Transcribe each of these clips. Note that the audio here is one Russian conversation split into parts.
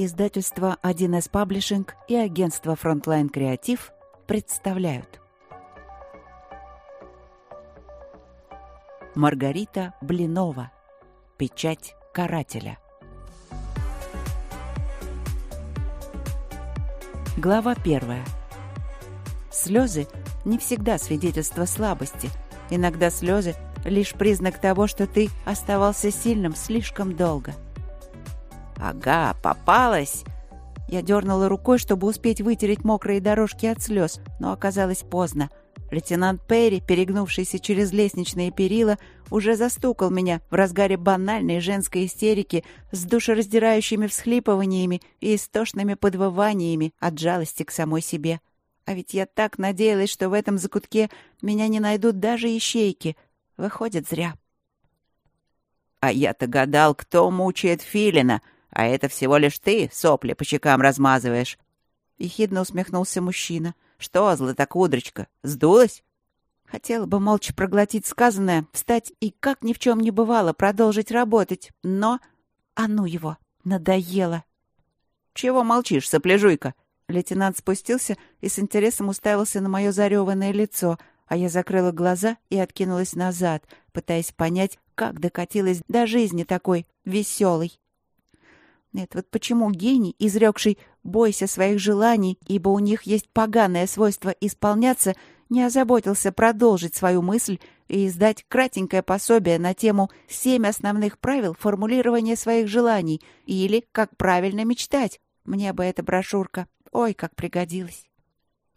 Издательство 1С Паблишинг и агентство Frontline Креатив представляют. Маргарита Блинова. Печать карателя. Глава первая. Слезы не всегда свидетельство слабости. Иногда слезы — лишь признак того, что ты оставался сильным слишком долго — «Ага, попалась!» Я дернула рукой, чтобы успеть вытереть мокрые дорожки от слез, но оказалось поздно. Лейтенант Перри, перегнувшийся через лестничные перила, уже застукал меня в разгаре банальной женской истерики с душераздирающими всхлипываниями и истошными подвываниями от жалости к самой себе. А ведь я так надеялась, что в этом закутке меня не найдут даже ищейки. Выходит, зря. «А я-то гадал, кто мучает Филина!» А это всего лишь ты сопли по щекам размазываешь. Ехидно усмехнулся мужчина. Что, златокудрочка, сдулась? Хотела бы молча проглотить сказанное, встать и, как ни в чем не бывало, продолжить работать. Но... А ну его! Надоело! Чего молчишь, сопляжуйка? Лейтенант спустился и с интересом уставился на мое зареванное лицо, а я закрыла глаза и откинулась назад, пытаясь понять, как докатилась до жизни такой веселой. Нет, вот почему гений, изрекший «бойся своих желаний, ибо у них есть поганое свойство исполняться», не озаботился продолжить свою мысль и издать кратенькое пособие на тему «Семь основных правил формулирования своих желаний» или «Как правильно мечтать». Мне бы эта брошюрка. Ой, как пригодилась.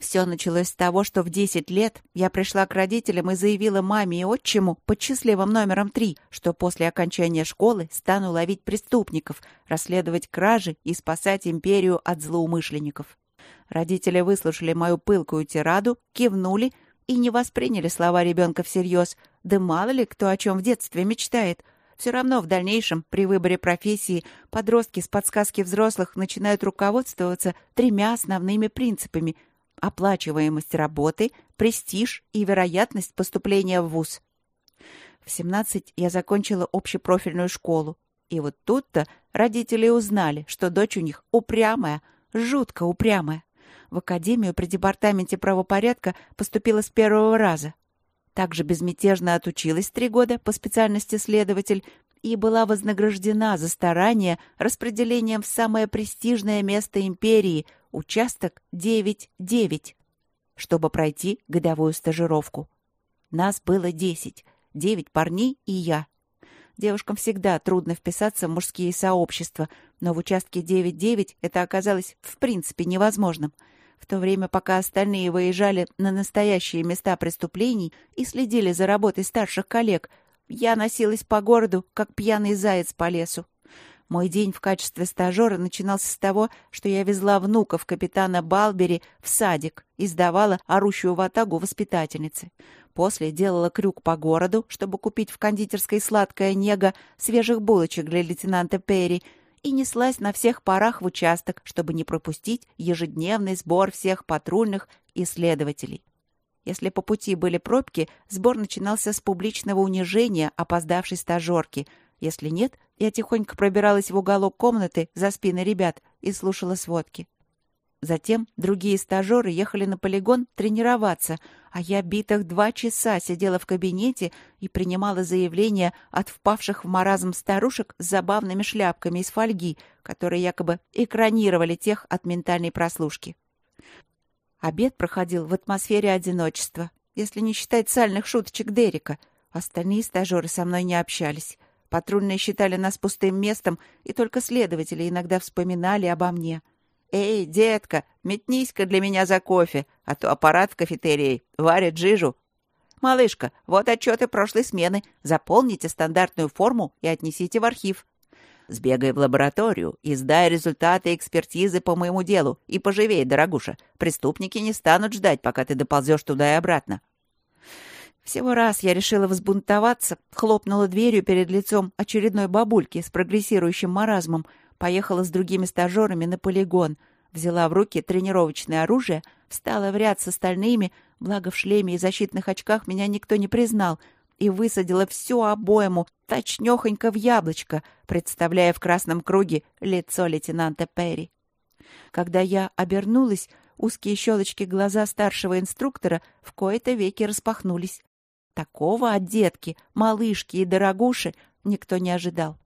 Все началось с того, что в 10 лет я пришла к родителям и заявила маме и отчиму под счастливым номером 3, что после окончания школы стану ловить преступников, расследовать кражи и спасать империю от злоумышленников. Родители выслушали мою пылкую тираду, кивнули и не восприняли слова ребенка всерьез. Да мало ли кто о чем в детстве мечтает. Все равно в дальнейшем, при выборе профессии, подростки с подсказки взрослых начинают руководствоваться тремя основными принципами – оплачиваемость работы, престиж и вероятность поступления в ВУЗ. В 17 я закончила общепрофильную школу. И вот тут-то родители узнали, что дочь у них упрямая, жутко упрямая. В академию при департаменте правопорядка поступила с первого раза. Также безмятежно отучилась три года по специальности следователь и была вознаграждена за старание распределением в самое престижное место империи — участок 9-9, чтобы пройти годовую стажировку. Нас было 10, 9 парней и я. Девушкам всегда трудно вписаться в мужские сообщества, но в участке 9-9 это оказалось в принципе невозможным. В то время, пока остальные выезжали на настоящие места преступлений и следили за работой старших коллег, я носилась по городу, как пьяный заяц по лесу. Мой день в качестве стажера начинался с того, что я везла внуков капитана Балбери в садик и сдавала орущую ватагу воспитательницы. После делала крюк по городу, чтобы купить в кондитерской сладкое нега свежих булочек для лейтенанта Перри, и неслась на всех парах в участок, чтобы не пропустить ежедневный сбор всех патрульных и следователей. Если по пути были пробки, сбор начинался с публичного унижения опоздавшей стажерки — если нет, я тихонько пробиралась в уголок комнаты за спиной ребят и слушала сводки. Затем другие стажеры ехали на полигон тренироваться, а я битых два часа сидела в кабинете и принимала заявления от впавших в маразм старушек с забавными шляпками из фольги, которые якобы экранировали тех от ментальной прослушки. Обед проходил в атмосфере одиночества, если не считать сальных шуточек Дерека. Остальные стажеры со мной не общались. Патрульные считали нас пустым местом, и только следователи иногда вспоминали обо мне. «Эй, детка, метнись-ка для меня за кофе, а то аппарат в кафетерии варит жижу». «Малышка, вот отчеты прошлой смены. Заполните стандартную форму и отнесите в архив». «Сбегай в лабораторию и сдай результаты экспертизы по моему делу. И поживей, дорогуша. Преступники не станут ждать, пока ты доползешь туда и обратно». Всего раз я решила взбунтоваться, хлопнула дверью перед лицом очередной бабульки с прогрессирующим маразмом, поехала с другими стажерами на полигон, взяла в руки тренировочное оружие, встала в ряд с остальными, благо в шлеме и защитных очках меня никто не признал, и высадила всю обойму точнёхонько в яблочко, представляя в красном круге лицо лейтенанта Перри. Когда я обернулась, узкие щелочки глаза старшего инструктора в кои-то веки распахнулись. Такого от детки, малышки и дорогуши никто не ожидал.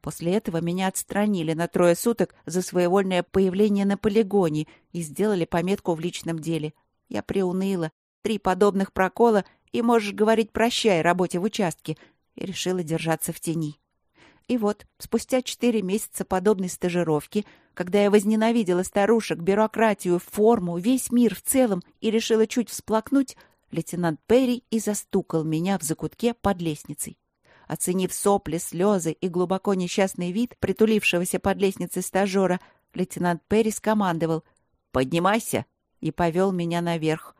После этого меня отстранили на трое суток за своевольное появление на полигоне и сделали пометку в личном деле. Я приуныла. Три подобных прокола, и можешь говорить «прощай» работе в участке, и решила держаться в тени. И вот, спустя четыре месяца подобной стажировки, когда я возненавидела старушек, бюрократию, форму, весь мир в целом и решила чуть всплакнуть, лейтенант Перри и застукал меня в закутке под лестницей. Оценив сопли, слезы и глубоко несчастный вид притулившегося под лестницей стажера, лейтенант Перри скомандовал «Поднимайся!» и повел меня наверх.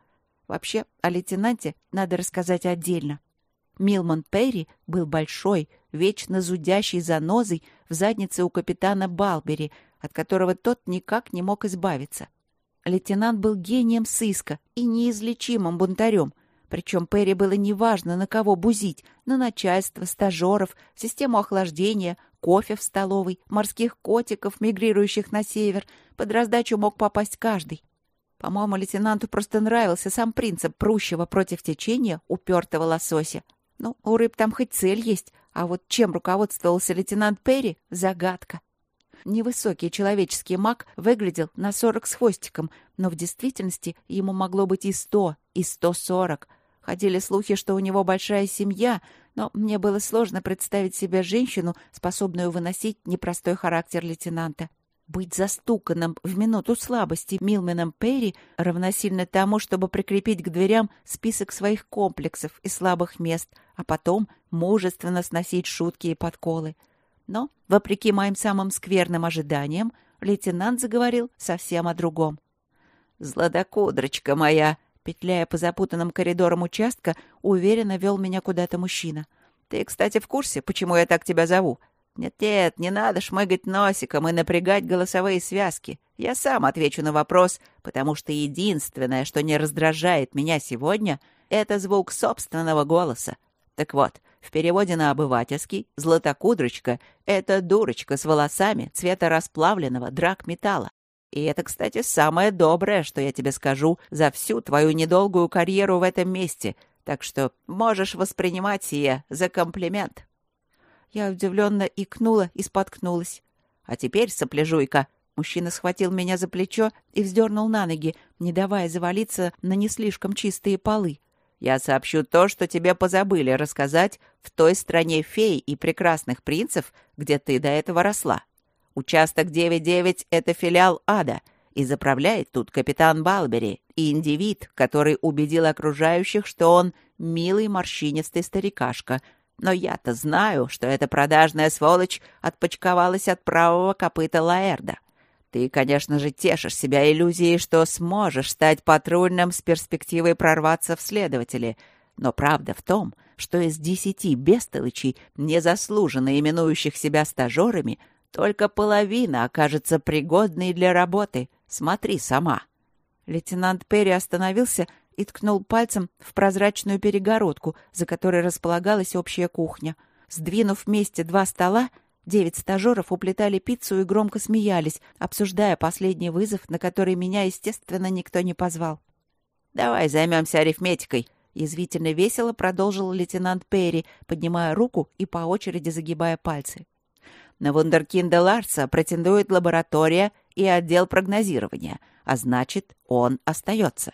Вообще, о лейтенанте надо рассказать отдельно. Милман Перри был большой, вечно зудящий занозой в заднице у капитана Балбери, от которого тот никак не мог избавиться. Лейтенант был гением сыска и неизлечимым бунтарем, причем Перри было неважно, на кого бузить — на начальство, стажеров, систему охлаждения, кофе в столовой, морских котиков, мигрирующих на север. Под раздачу мог попасть каждый. По-моему, лейтенанту просто нравился сам принцип прущего против течения упертого лосося. Ну, у рыб там хоть цель есть, а вот чем руководствовался лейтенант Перри — загадка. Невысокий человеческий маг выглядел на сорок с хвостиком, но в действительности ему могло быть и сто, и сто сорок — Ходили слухи, что у него большая семья, но мне было сложно представить себе женщину, способную выносить непростой характер лейтенанта. Быть застуканным в минуту слабости Милменом Перри равносильно тому, чтобы прикрепить к дверям список своих комплексов и слабых мест, а потом мужественно сносить шутки и подколы. Но, вопреки моим самым скверным ожиданиям, лейтенант заговорил совсем о другом. «Злодокудрочка моя!» Петляя по запутанным коридорам участка, уверенно вел меня куда-то мужчина. «Ты, кстати, в курсе, почему я так тебя зову?» «Нет-нет, не надо шмыгать носиком и напрягать голосовые связки. Я сам отвечу на вопрос, потому что единственное, что не раздражает меня сегодня, это звук собственного голоса. Так вот, в переводе на обывательский «златокудрочка» — это дурочка с волосами цвета расплавленного драгметалла. И это, кстати, самое доброе, что я тебе скажу за всю твою недолгую карьеру в этом месте, так что можешь воспринимать сие за комплимент». Я удивленно икнула и споткнулась. «А теперь, сопляжуйка!» Мужчина схватил меня за плечо и вздернул на ноги, не давая завалиться на не слишком чистые полы. «Я сообщу то, что тебе позабыли рассказать в той стране фей и прекрасных принцев, где ты до этого росла. Участок 9-9 — это филиал ада, и заправляет тут капитан Балбери, и индивид, который убедил окружающих, что он милый морщинистый старикашка. Но я-то знаю, что эта продажная сволочь отпочковалась от правого копыта Лаэрда. Ты, конечно же, тешишь себя иллюзией, что сможешь стать патрульным с перспективой прорваться в следователи. Но правда в том, что из десяти бестолычей, незаслуженно именующих себя стажерами, только половина окажется пригодной для работы. Смотри сама». Лейтенант Перри остановился и ткнул пальцем в прозрачную перегородку, за которой располагалась общая кухня. Сдвинув вместе два стола, девять стажеров уплетали пиццу и громко смеялись, обсуждая последний вызов, на который меня, естественно, никто не позвал. «Давай займемся арифметикой», — язвительно весело продолжил лейтенант Перри, поднимая руку и по очереди загибая пальцы. На вундеркинда Ларса претендует лаборатория и отдел прогнозирования, а значит, он остается.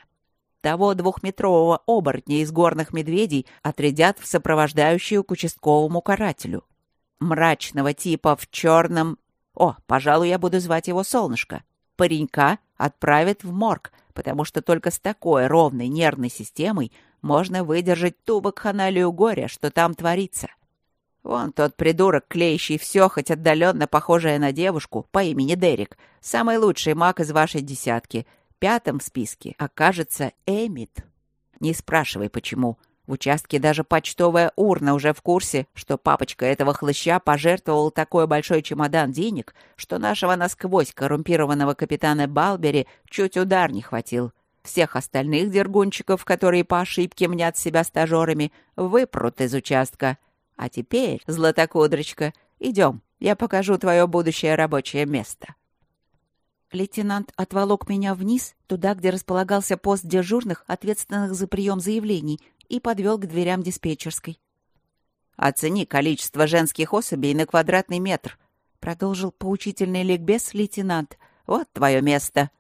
Того двухметрового оборотня из горных медведей отрядят в сопровождающую к участковому карателю. Мрачного типа в черном... О, пожалуй, я буду звать его Солнышко. Паренька отправят в морг, потому что только с такой ровной нервной системой можно выдержать ту вакханалию горя, что там творится. Вон тот придурок, клеящий все, хоть отдаленно похожее на девушку, по имени Дерек, самый лучший маг из вашей десятки. Пятым в списке окажется Эмит. Не спрашивай, почему. В участке даже почтовая урна уже в курсе, что папочка этого хлыща пожертвовал такой большой чемодан денег, что нашего насквозь коррумпированного капитана Балбери чуть удар не хватил. Всех остальных дергунчиков, которые по ошибке мнят себя стажерами, выпрут из участка. А теперь, Златокудрочка, идем, я покажу твое будущее рабочее место». Лейтенант отволок меня вниз, туда, где располагался пост дежурных, ответственных за прием заявлений, и подвел к дверям диспетчерской. «Оцени количество женских особей на квадратный метр», — продолжил поучительный ликбез лейтенант. «Вот твое место».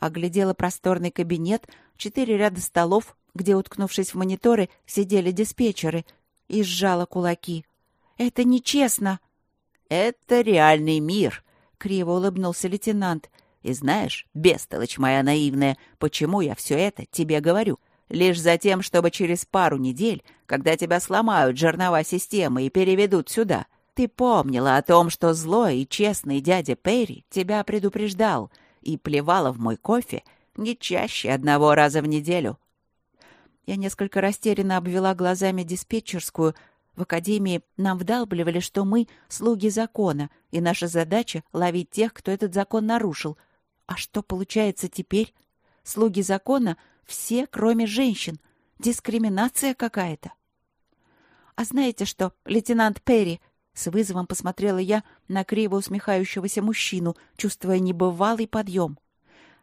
Оглядела просторный кабинет, четыре ряда столов, где, уткнувшись в мониторы, сидели диспетчеры, и сжала кулаки. «Это нечестно!» «Это реальный мир», — криво улыбнулся лейтенант. «И знаешь, бестолочь моя наивная, почему я все это тебе говорю? Лишь за тем, чтобы через пару недель, когда тебя сломают жернова системы и переведут сюда, ты помнила о том, что злой и честный дядя Перри тебя предупреждал и плевала в мой кофе не чаще одного раза в неделю. Я несколько растерянно обвела глазами диспетчерскую. В академии нам вдалбливали, что мы — слуги закона, и наша задача — ловить тех, кто этот закон нарушил. А что получается теперь? Слуги закона — все, кроме женщин. Дискриминация какая-то. А знаете что, лейтенант Перри, с вызовом посмотрела я на криво усмехающегося мужчину, чувствуя небывалый подъем.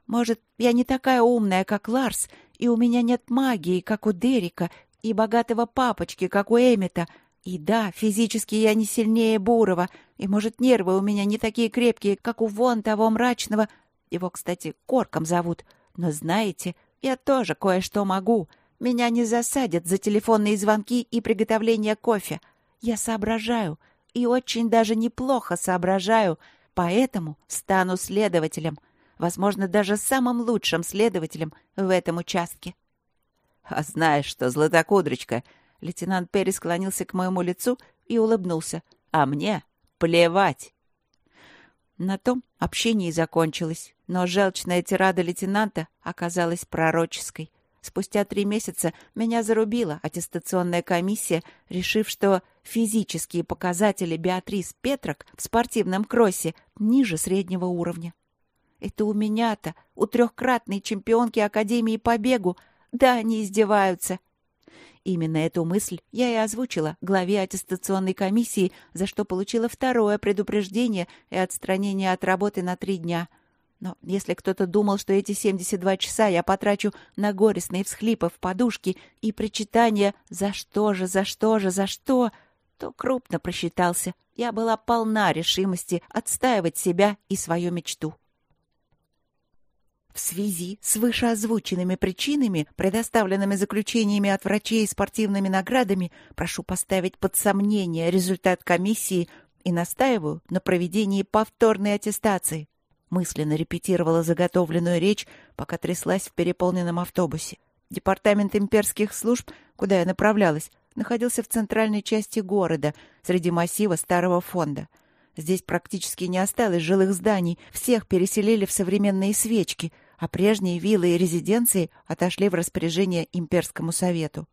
Может, я не такая умная, как Ларс, и у меня нет магии, как у Дерека, и богатого папочки, как у Эмита. И да, физически я не сильнее Бурова, и, может, нервы у меня не такие крепкие, как у вон того мрачного... Его, кстати, Корком зовут. Но знаете, я тоже кое-что могу. Меня не засадят за телефонные звонки и приготовление кофе. Я соображаю, и очень даже неплохо соображаю, поэтому стану следователем. Возможно, даже самым лучшим следователем в этом участке. А знаешь что, Златокудрочка, лейтенант Перри склонился к моему лицу и улыбнулся. А мне плевать. На том общение и закончилось, но желчная тирада лейтенанта оказалась пророческой. Спустя три месяца меня зарубила аттестационная комиссия, решив, что физические показатели Беатрис Петрок в спортивном кроссе ниже среднего уровня. Это у меня-то, у трехкратной чемпионки Академии по бегу, да они издеваются. Именно эту мысль я и озвучила главе аттестационной комиссии, за что получила второе предупреждение и отстранение от работы на три дня. Но если кто-то думал, что эти 72 часа я потрачу на горестные всхлипы в подушке и причитания «за что же, за что же, за что?», то крупно просчитался. Я была полна решимости отстаивать себя и свою мечту. В связи с вышеозвученными причинами, предоставленными заключениями от врачей и спортивными наградами, прошу поставить под сомнение результат комиссии и настаиваю на проведении повторной аттестации. Мысленно репетировала заготовленную речь, пока тряслась в переполненном автобусе. Департамент имперских служб, куда я направлялась, находился в центральной части города, среди массива старого фонда — Здесь практически не осталось жилых зданий, всех переселили в современные свечки, а прежние виллы и резиденции отошли в распоряжение имперскому совету.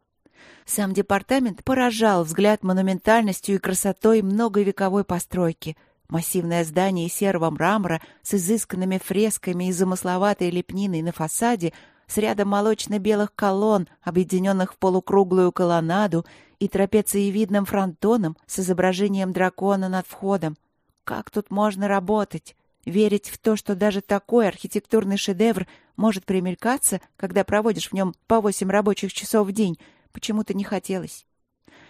Сам департамент поражал взгляд монументальностью и красотой многовековой постройки. Массивное здание из серого мрамора с изысканными фресками и замысловатой лепниной на фасаде с рядом молочно-белых колонн, объединенных в полукруглую колоннаду, и трапециевидным фронтоном с изображением дракона над входом — как тут можно работать? Верить в то, что даже такой архитектурный шедевр может примелькаться, когда проводишь в нем по восемь рабочих часов в день, почему-то не хотелось.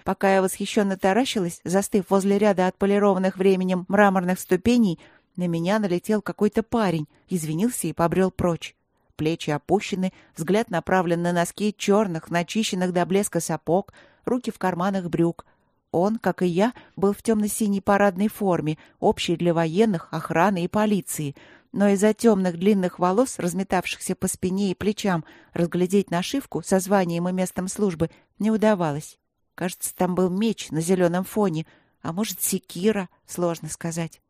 Пока я восхищенно таращилась, застыв возле ряда отполированных временем мраморных ступеней, на меня налетел какой-то парень, извинился и побрел прочь. Плечи опущены, взгляд направлен на носки черных, начищенных до блеска сапог, руки в карманах брюк — он, как и я, был в темно-синей парадной форме, общей для военных, охраны и полиции. Но из-за темных длинных волос, разметавшихся по спине и плечам, разглядеть нашивку со званием и местом службы не удавалось. Кажется, там был меч на зеленом фоне, а может, секира, сложно сказать.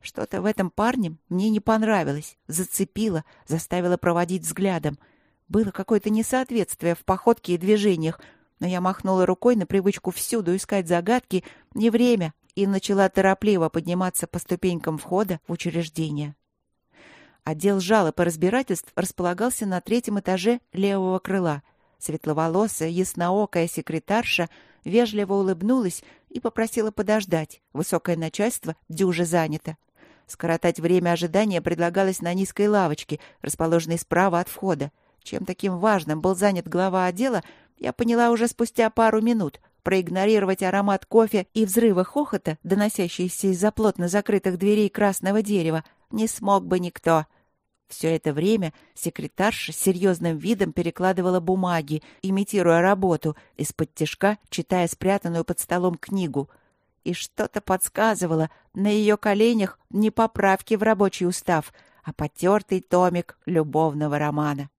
Что-то в этом парне мне не понравилось, зацепило, заставило проводить взглядом. Было какое-то несоответствие в походке и движениях, но я махнула рукой на привычку всюду искать загадки, не время, и начала торопливо подниматься по ступенькам входа в учреждение. Отдел жалоб и разбирательств располагался на третьем этаже левого крыла. Светловолосая, ясноокая секретарша вежливо улыбнулась и попросила подождать. Высокое начальство дюже занято. Скоротать время ожидания предлагалось на низкой лавочке, расположенной справа от входа. Чем таким важным был занят глава отдела, я поняла уже спустя пару минут. Проигнорировать аромат кофе и взрывы хохота, доносящиеся из-за плотно закрытых дверей красного дерева, не смог бы никто. Все это время секретарша серьезным видом перекладывала бумаги, имитируя работу, из-под тяжка читая спрятанную под столом книгу. И что-то подсказывало, на ее коленях не поправки в рабочий устав, а потертый томик любовного романа.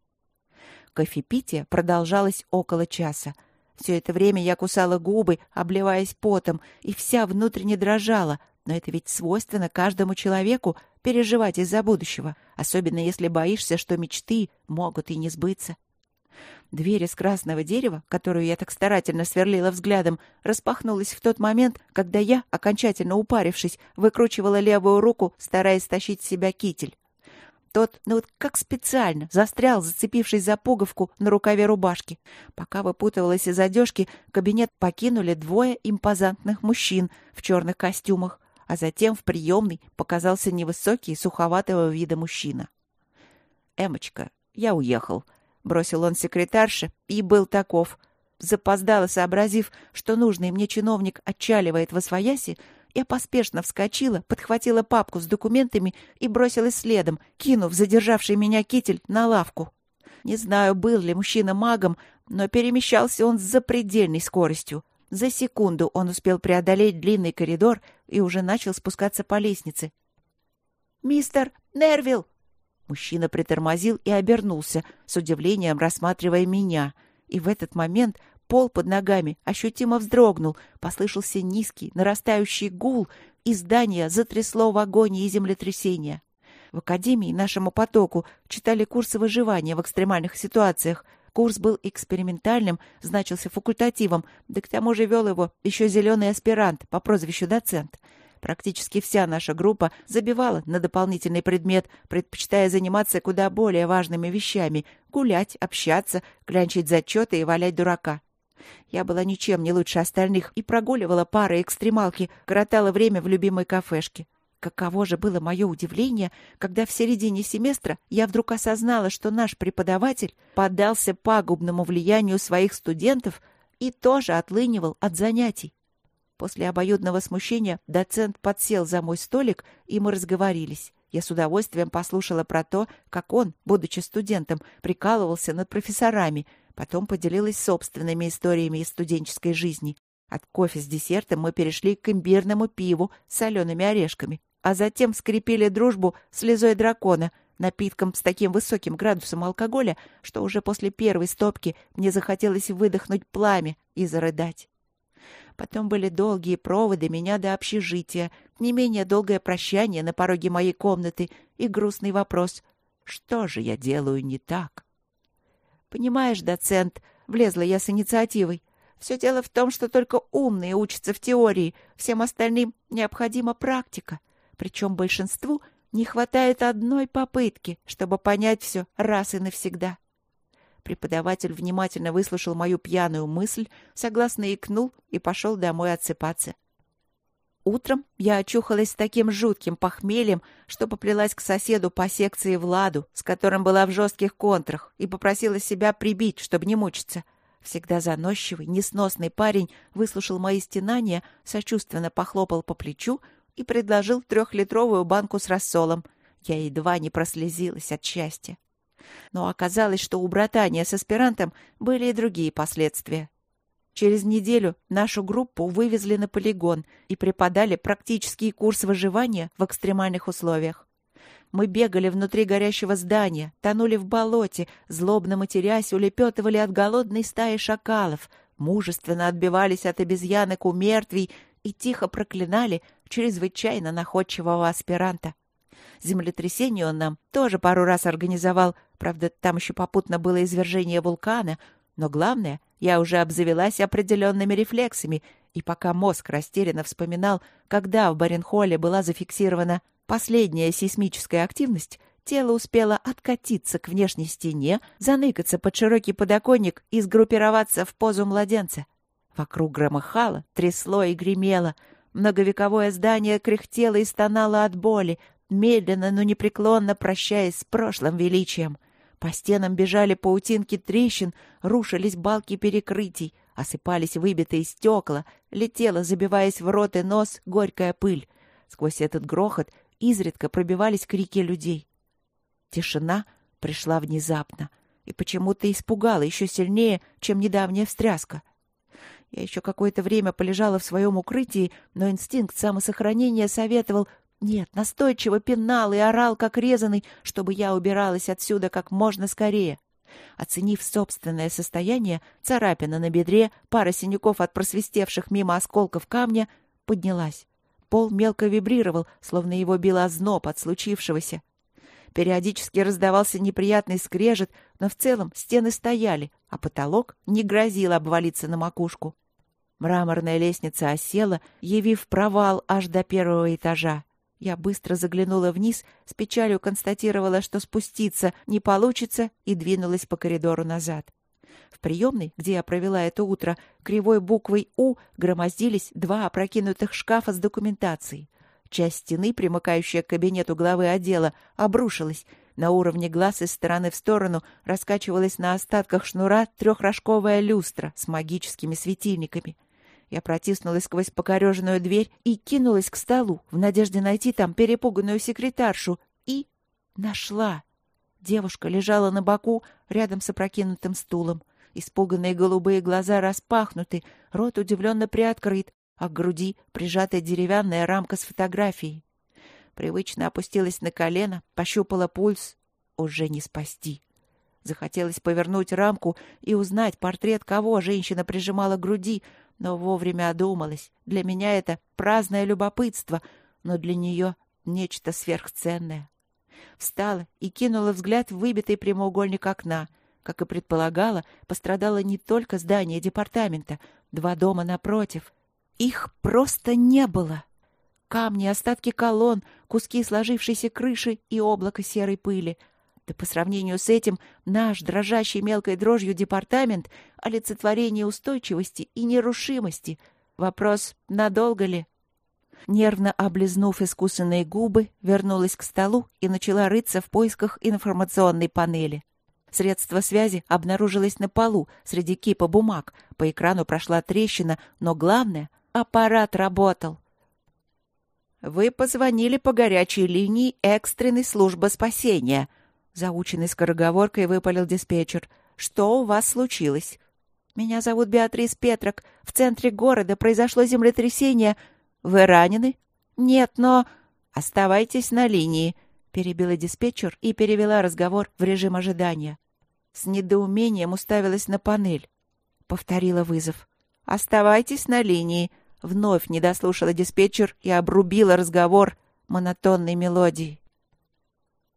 Кофепитие продолжалось около часа. Все это время я кусала губы, обливаясь потом, и вся внутренне дрожала, но это ведь свойственно каждому человеку переживать из-за будущего, особенно если боишься, что мечты могут и не сбыться. Дверь из красного дерева, которую я так старательно сверлила взглядом, распахнулась в тот момент, когда я, окончательно упарившись, выкручивала левую руку, стараясь стащить с себя китель. Тот, ну вот как специально, застрял, зацепившись за пуговку на рукаве рубашки. Пока выпутывалась из одежки, кабинет покинули двое импозантных мужчин в черных костюмах, а затем в приемной показался невысокий, суховатого вида мужчина. «Эмочка, я уехал», — бросил он секретарше и был таков. Запоздало сообразив, что нужный мне чиновник отчаливает во свояси, я поспешно вскочила, подхватила папку с документами и бросилась следом, кинув задержавший меня китель на лавку. Не знаю, был ли мужчина магом, но перемещался он с запредельной скоростью. За секунду он успел преодолеть длинный коридор и уже начал спускаться по лестнице. «Мистер Нервилл!» Мужчина притормозил и обернулся, с удивлением рассматривая меня. И в этот момент Пол под ногами ощутимо вздрогнул, послышался низкий, нарастающий гул, и здание затрясло в агонии землетрясения. В академии нашему потоку читали курсы выживания в экстремальных ситуациях. Курс был экспериментальным, значился факультативом, да к тому же вел его еще зеленый аспирант по прозвищу доцент. Практически вся наша группа забивала на дополнительный предмет, предпочитая заниматься куда более важными вещами — гулять, общаться, клянчить зачеты и валять дурака. Я была ничем не лучше остальных и прогуливала пары экстремалки, коротала время в любимой кафешке. Каково же было мое удивление, когда в середине семестра я вдруг осознала, что наш преподаватель поддался пагубному влиянию своих студентов и тоже отлынивал от занятий. После обоюдного смущения доцент подсел за мой столик, и мы разговорились. Я с удовольствием послушала про то, как он, будучи студентом, прикалывался над профессорами — Потом поделилась собственными историями из студенческой жизни. От кофе с десертом мы перешли к имбирному пиву с солеными орешками, а затем скрепили дружбу слезой дракона, напитком с таким высоким градусом алкоголя, что уже после первой стопки мне захотелось выдохнуть пламя и зарыдать. Потом были долгие проводы меня до общежития, не менее долгое прощание на пороге моей комнаты и грустный вопрос «Что же я делаю не так?» «Понимаешь, доцент», — влезла я с инициативой, «все дело в том, что только умные учатся в теории, всем остальным необходима практика. Причем большинству не хватает одной попытки, чтобы понять все раз и навсегда». Преподаватель внимательно выслушал мою пьяную мысль, согласно икнул и пошел домой отсыпаться. Утром я очухалась с таким жутким похмельем, что поплелась к соседу по секции Владу, с которым была в жестких контрах, и попросила себя прибить, чтобы не мучиться. Всегда заносчивый, несносный парень выслушал мои стенания, сочувственно похлопал по плечу и предложил трехлитровую банку с рассолом. Я едва не прослезилась от счастья. Но оказалось, что у братания с аспирантом были и другие последствия. Через неделю нашу группу вывезли на полигон и преподали практический курс выживания в экстремальных условиях. Мы бегали внутри горящего здания, тонули в болоте, злобно матерясь, улепетывали от голодной стаи шакалов, мужественно отбивались от обезьянок у мертвей и тихо проклинали чрезвычайно находчивого аспиранта. Землетрясение он нам тоже пару раз организовал, правда, там еще попутно было извержение вулкана, но главное — я уже обзавелась определенными рефлексами, и пока мозг растерянно вспоминал, когда в Баренхолле была зафиксирована последняя сейсмическая активность, тело успело откатиться к внешней стене, заныкаться под широкий подоконник и сгруппироваться в позу младенца. Вокруг громыхало, трясло и гремело. Многовековое здание кряхтело и стонало от боли, медленно, но непреклонно прощаясь с прошлым величием. По стенам бежали паутинки трещин, рушились балки перекрытий, осыпались выбитые стекла, летела, забиваясь в рот и нос, горькая пыль. Сквозь этот грохот изредка пробивались крики людей. Тишина пришла внезапно и почему-то испугала еще сильнее, чем недавняя встряска. Я еще какое-то время полежала в своем укрытии, но инстинкт самосохранения советовал нет, настойчиво пинал и орал, как резанный, чтобы я убиралась отсюда как можно скорее. Оценив собственное состояние, царапина на бедре, пара синяков от просвистевших мимо осколков камня, поднялась. Пол мелко вибрировал, словно его бил озноб от случившегося. Периодически раздавался неприятный скрежет, но в целом стены стояли, а потолок не грозил обвалиться на макушку. Мраморная лестница осела, явив провал аж до первого этажа. Я быстро заглянула вниз, с печалью констатировала, что спуститься не получится, и двинулась по коридору назад. В приемной, где я провела это утро, кривой буквой «У» громоздились два опрокинутых шкафа с документацией. Часть стены, примыкающая к кабинету главы отдела, обрушилась. На уровне глаз из стороны в сторону раскачивалась на остатках шнура трехрожковая люстра с магическими светильниками — я протиснулась сквозь покореженную дверь и кинулась к столу в надежде найти там перепуганную секретаршу. И нашла. Девушка лежала на боку рядом с опрокинутым стулом. Испуганные голубые глаза распахнуты, рот удивленно приоткрыт, а к груди прижата деревянная рамка с фотографией. Привычно опустилась на колено, пощупала пульс. Уже не спасти. Захотелось повернуть рамку и узнать портрет, кого женщина прижимала к груди, но вовремя одумалась. Для меня это праздное любопытство, но для нее нечто сверхценное. Встала и кинула взгляд в выбитый прямоугольник окна. Как и предполагала, пострадало не только здание департамента, два дома напротив. Их просто не было. Камни, остатки колонн, куски сложившейся крыши и облако серой пыли — да по сравнению с этим наш, дрожащий мелкой дрожью департамент, олицетворение устойчивости и нерушимости. Вопрос, надолго ли? Нервно облизнув искусанные губы, вернулась к столу и начала рыться в поисках информационной панели. Средство связи обнаружилось на полу среди кипа бумаг. По экрану прошла трещина, но главное — аппарат работал. «Вы позвонили по горячей линии экстренной службы спасения», Заученной скороговоркой выпалил диспетчер. «Что у вас случилось?» «Меня зовут Беатрис Петрок. В центре города произошло землетрясение. Вы ранены?» «Нет, но...» «Оставайтесь на линии», — перебила диспетчер и перевела разговор в режим ожидания. С недоумением уставилась на панель. Повторила вызов. «Оставайтесь на линии», — вновь не дослушала диспетчер и обрубила разговор монотонной мелодией.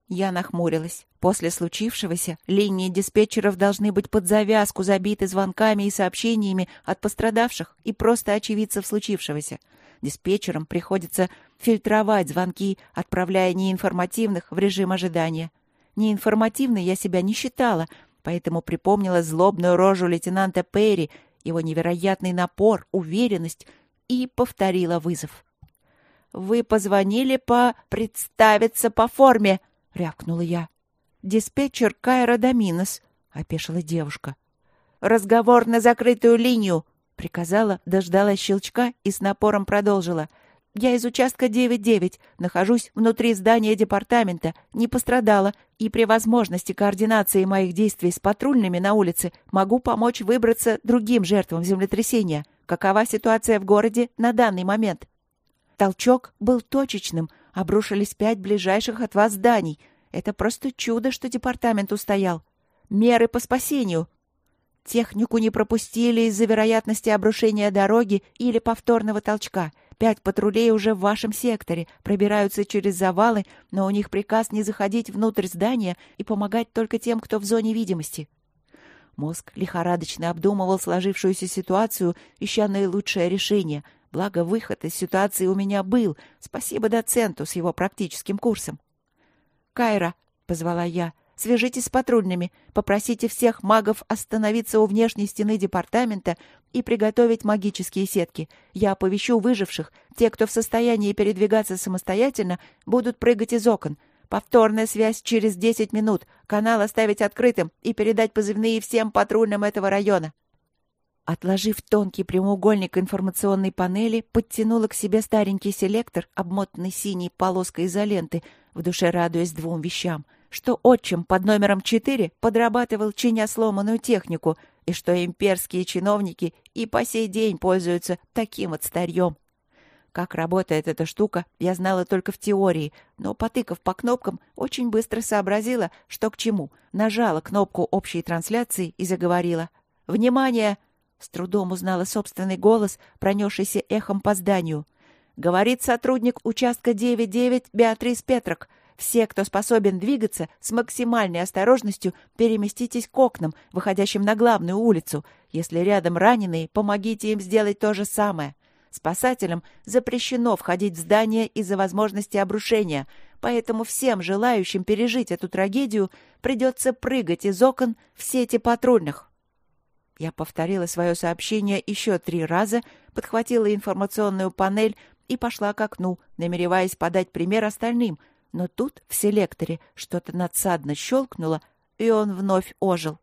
Я нахмурилась. После случившегося линии диспетчеров должны быть под завязку забиты звонками и сообщениями от пострадавших и просто очевидцев случившегося. Диспетчерам приходится фильтровать звонки, отправляя неинформативных в режим ожидания. Неинформативной я себя не считала, поэтому припомнила злобную рожу лейтенанта Перри, его невероятный напор, уверенность и повторила вызов. «Вы позвонили по... представиться по форме!» — рявкнула я. «Диспетчер Кайра Доминос», — опешила девушка. «Разговор на закрытую линию», — приказала, дождалась щелчка и с напором продолжила. «Я из участка 9-9, нахожусь внутри здания департамента, не пострадала, и при возможности координации моих действий с патрульными на улице могу помочь выбраться другим жертвам землетрясения. Какова ситуация в городе на данный момент?» Толчок был точечным — Обрушились пять ближайших от вас зданий. Это просто чудо, что департамент устоял. Меры по спасению. Технику не пропустили из-за вероятности обрушения дороги или повторного толчка. Пять патрулей уже в вашем секторе, пробираются через завалы, но у них приказ не заходить внутрь здания и помогать только тем, кто в зоне видимости. Мозг лихорадочно обдумывал сложившуюся ситуацию, ища наилучшее решение — Благо, выход из ситуации у меня был. Спасибо доценту с его практическим курсом. «Кайра», — позвала я. «Свяжитесь с патрульными, попросите всех магов остановиться у внешней стены департамента и приготовить магические сетки. Я оповещу выживших. Те, кто в состоянии передвигаться самостоятельно, будут прыгать из окон. Повторная связь через 10 минут. Канал оставить открытым и передать позывные всем патрульным этого района». Отложив тонкий прямоугольник информационной панели, подтянула к себе старенький селектор, обмотанный синей полоской изоленты, в душе радуясь двум вещам. Что отчим под номером 4 подрабатывал, чиня сломанную технику, и что имперские чиновники и по сей день пользуются таким вот старьем. Как работает эта штука, я знала только в теории, но, потыкав по кнопкам, очень быстро сообразила, что к чему. Нажала кнопку общей трансляции и заговорила. «Внимание!» С трудом узнала собственный голос, пронесшийся эхом по зданию. «Говорит сотрудник участка 9-9 Беатрис Петрок. Все, кто способен двигаться, с максимальной осторожностью переместитесь к окнам, выходящим на главную улицу. Если рядом раненые, помогите им сделать то же самое. Спасателям запрещено входить в здание из-за возможности обрушения, поэтому всем желающим пережить эту трагедию придется прыгать из окон в сети патрульных». Я повторила свое сообщение еще три раза, подхватила информационную панель и пошла к окну, намереваясь подать пример остальным. Но тут в селекторе что-то надсадно щелкнуло, и он вновь ожил.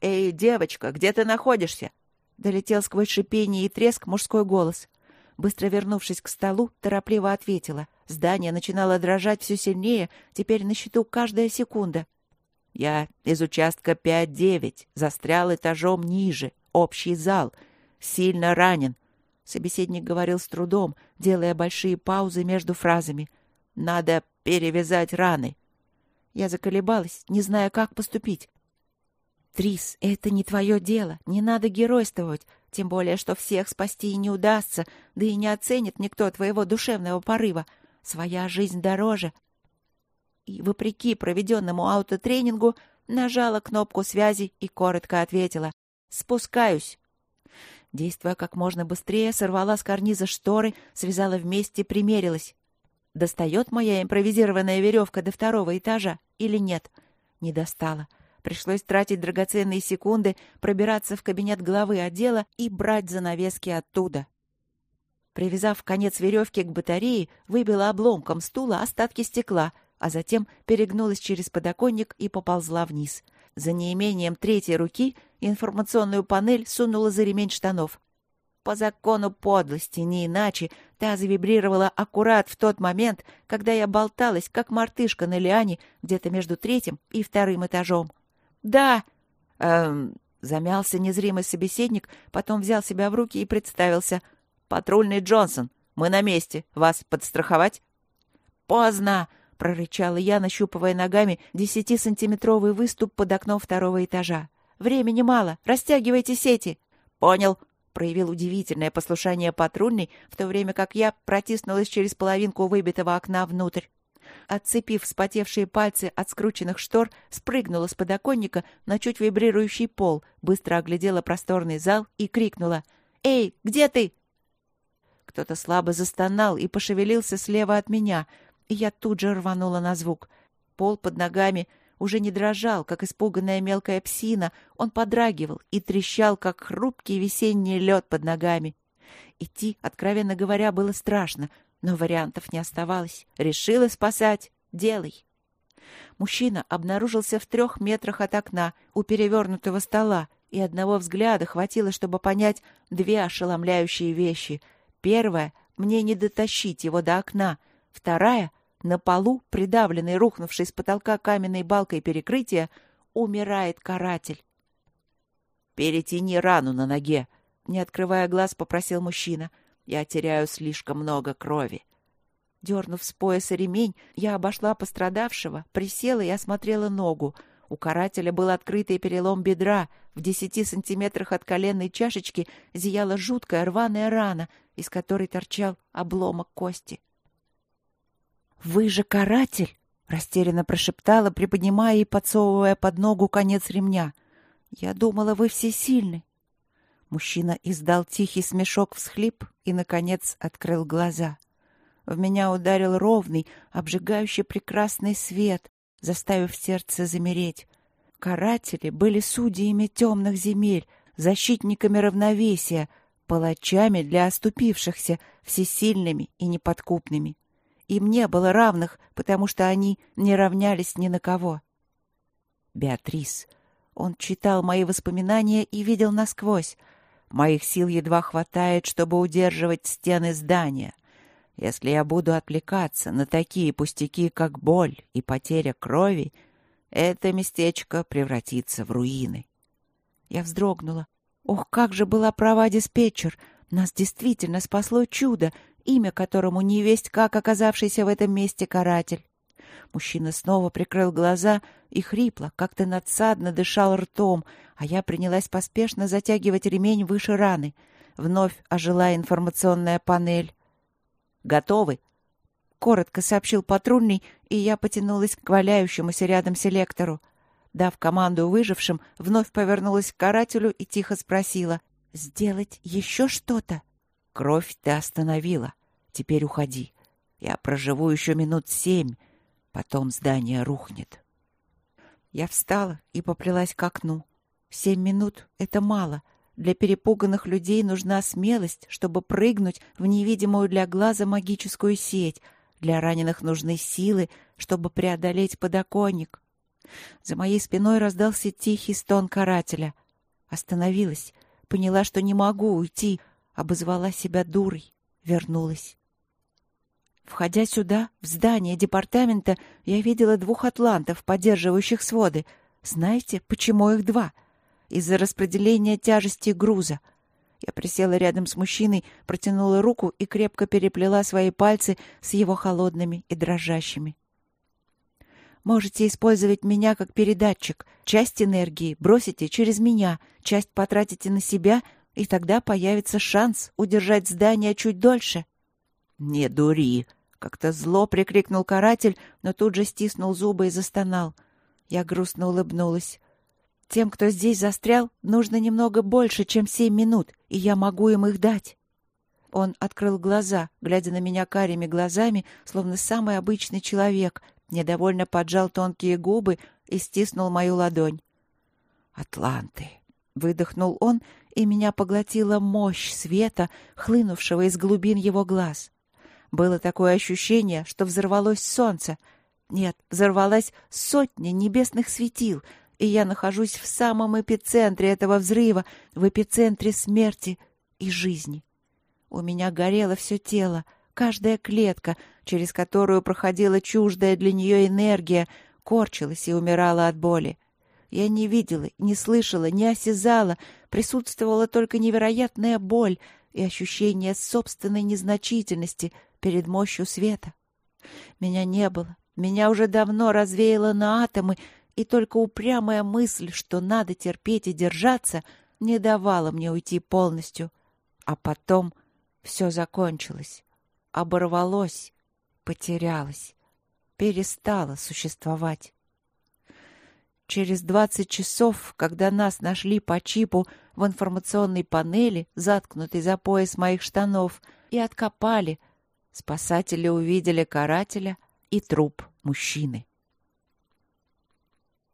«Эй, девочка, где ты находишься?» Долетел сквозь шипение и треск мужской голос. Быстро вернувшись к столу, торопливо ответила. Здание начинало дрожать все сильнее, теперь на счету каждая секунда. Я из участка 5-9, застрял этажом ниже, общий зал, сильно ранен. Собеседник говорил с трудом, делая большие паузы между фразами. Надо перевязать раны. Я заколебалась, не зная, как поступить. «Трис, это не твое дело, не надо геройствовать, тем более, что всех спасти и не удастся, да и не оценит никто твоего душевного порыва. Своя жизнь дороже, и, вопреки проведенному аутотренингу, нажала кнопку связи и коротко ответила «Спускаюсь». Действуя как можно быстрее, сорвала с карниза шторы, связала вместе, примерилась. Достает моя импровизированная веревка до второго этажа или нет? Не достала. Пришлось тратить драгоценные секунды, пробираться в кабинет главы отдела и брать занавески оттуда. Привязав конец веревки к батарее, выбила обломком стула остатки стекла — а затем перегнулась через подоконник и поползла вниз. За неимением третьей руки информационную панель сунула за ремень штанов. По закону подлости, не иначе, та завибрировала аккурат в тот момент, когда я болталась, как мартышка на лиане, где-то между третьим и вторым этажом. «Да!» эм, Замялся незримый собеседник, потом взял себя в руки и представился. «Патрульный Джонсон, мы на месте. Вас подстраховать?» «Поздно!» — прорычала я, нащупывая ногами десятисантиметровый выступ под окном второго этажа. «Времени мало. Растягивайте сети». «Понял», — проявил удивительное послушание патрульный, в то время как я протиснулась через половинку выбитого окна внутрь. Отцепив вспотевшие пальцы от скрученных штор, спрыгнула с подоконника на чуть вибрирующий пол, быстро оглядела просторный зал и крикнула «Эй, где ты?» Кто-то слабо застонал и пошевелился слева от меня, и я тут же рванула на звук. Пол под ногами уже не дрожал, как испуганная мелкая псина, он подрагивал и трещал, как хрупкий весенний лед под ногами. Идти, откровенно говоря, было страшно, но вариантов не оставалось. Решила спасать — делай. Мужчина обнаружился в трех метрах от окна у перевернутого стола, и одного взгляда хватило, чтобы понять две ошеломляющие вещи. Первое — мне не дотащить его до окна — Вторая — на полу, придавленный рухнувшей с потолка каменной балкой перекрытия, умирает каратель. «Перетяни рану на ноге», — не открывая глаз, попросил мужчина. «Я теряю слишком много крови». Дернув с пояса ремень, я обошла пострадавшего, присела и осмотрела ногу. У карателя был открытый перелом бедра. В десяти сантиметрах от коленной чашечки зияла жуткая рваная рана, из которой торчал обломок кости. «Вы же каратель!» — растерянно прошептала, приподнимая и подсовывая под ногу конец ремня. «Я думала, вы всесильны». Мужчина издал тихий смешок всхлип и, наконец, открыл глаза. В меня ударил ровный, обжигающий прекрасный свет, заставив сердце замереть. Каратели были судьями темных земель, защитниками равновесия, палачами для оступившихся, всесильными и неподкупными. Им не было равных, потому что они не равнялись ни на кого. Беатрис. Он читал мои воспоминания и видел насквозь. Моих сил едва хватает, чтобы удерживать стены здания. Если я буду отвлекаться на такие пустяки, как боль и потеря крови, это местечко превратится в руины. Я вздрогнула. Ох, как же была права диспетчер! Нас действительно спасло чудо, имя которому не весть как оказавшийся в этом месте каратель. Мужчина снова прикрыл глаза и хрипло, как-то надсадно дышал ртом, а я принялась поспешно затягивать ремень выше раны. Вновь ожила информационная панель. «Готовы?» — коротко сообщил патрульный, и я потянулась к валяющемуся рядом селектору. Дав команду выжившим, вновь повернулась к карателю и тихо спросила. «Сделать еще что-то?» «Кровь ты остановила. Теперь уходи. Я проживу еще минут семь. Потом здание рухнет». Я встала и поплелась к окну. Семь минут — это мало. Для перепуганных людей нужна смелость, чтобы прыгнуть в невидимую для глаза магическую сеть. Для раненых нужны силы, чтобы преодолеть подоконник. За моей спиной раздался тихий стон карателя. Остановилась, поняла, что не могу уйти, обозвала себя дурой, вернулась. Входя сюда, в здание департамента, я видела двух атлантов, поддерживающих своды. Знаете, почему их два? Из-за распределения тяжести груза. Я присела рядом с мужчиной, протянула руку и крепко переплела свои пальцы с его холодными и дрожащими. Можете использовать меня как передатчик. Часть энергии бросите через меня, часть потратите на себя, и тогда появится шанс удержать здание чуть дольше. «Не дури!» — как-то зло прикрикнул каратель, но тут же стиснул зубы и застонал. Я грустно улыбнулась. «Тем, кто здесь застрял, нужно немного больше, чем семь минут, и я могу им их дать». Он открыл глаза, глядя на меня карими глазами, словно самый обычный человек — недовольно поджал тонкие губы и стиснул мою ладонь. «Атланты!» — выдохнул он, и меня поглотила мощь света, хлынувшего из глубин его глаз. Было такое ощущение, что взорвалось солнце. Нет, взорвалась сотня небесных светил, и я нахожусь в самом эпицентре этого взрыва, в эпицентре смерти и жизни. У меня горело все тело, каждая клетка, через которую проходила чуждая для нее энергия, корчилась и умирала от боли. Я не видела, не слышала, не осязала, присутствовала только невероятная боль и ощущение собственной незначительности перед мощью света. Меня не было, меня уже давно развеяло на атомы, и только упрямая мысль, что надо терпеть и держаться, не давала мне уйти полностью. А потом все закончилось, оборвалось, потерялась, перестала существовать. Через двадцать часов, когда нас нашли по чипу в информационной панели, заткнутой за пояс моих штанов, и откопали, спасатели увидели карателя и труп мужчины.